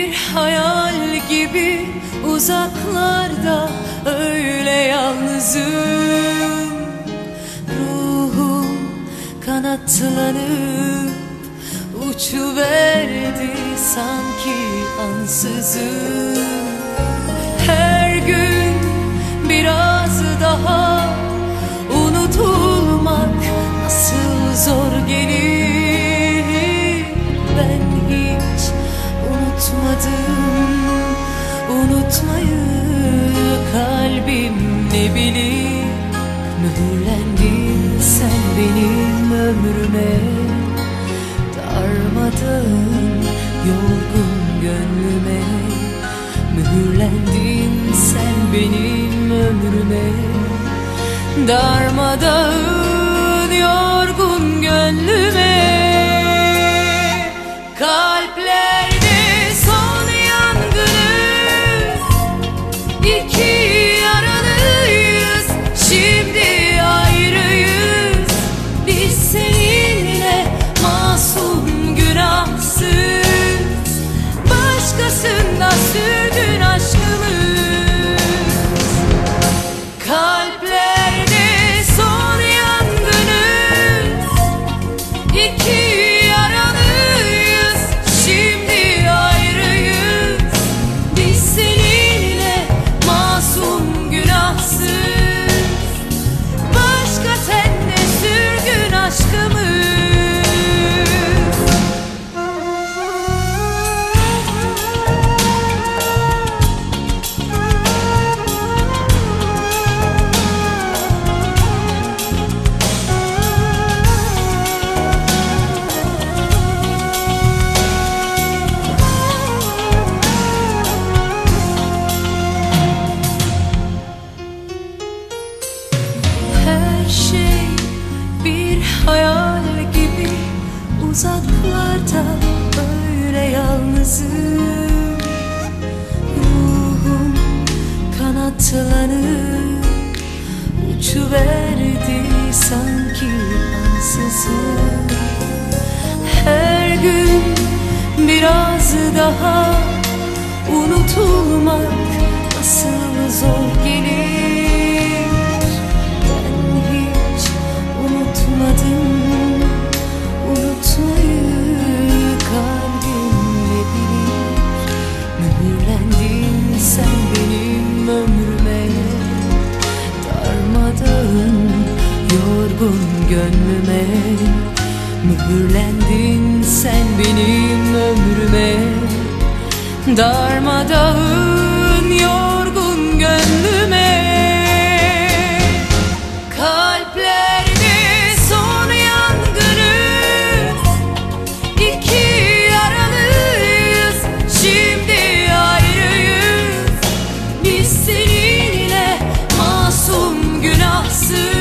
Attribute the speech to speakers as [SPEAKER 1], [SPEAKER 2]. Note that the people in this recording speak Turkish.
[SPEAKER 1] bir hayal gibi uzaklarda öyle yalnızım. Ruhum kanatlanıp uçuverdi sanki ansızın. Unutmayı kalbim ne bilir Mühürlendin sen benim ömrüme. Darmadağın yorgun gönlüme. Mühürlendin sen benim ömrüme. Darmadağın İki şey bir hayal gibi uzaklarda öyle yalnızım. Ruhum kanatlanıp uçuverdi sanki ansızın. Her gün biraz daha unutulmak nasıl zor gelir vurdun gönlüme? Mühürlendin sen benim ömrüme? Darmadağın yorgun gönlüme? Kalplerde son yangınız İki yaralıyız Şimdi ayrıyız. Biz seninle masum günahsız.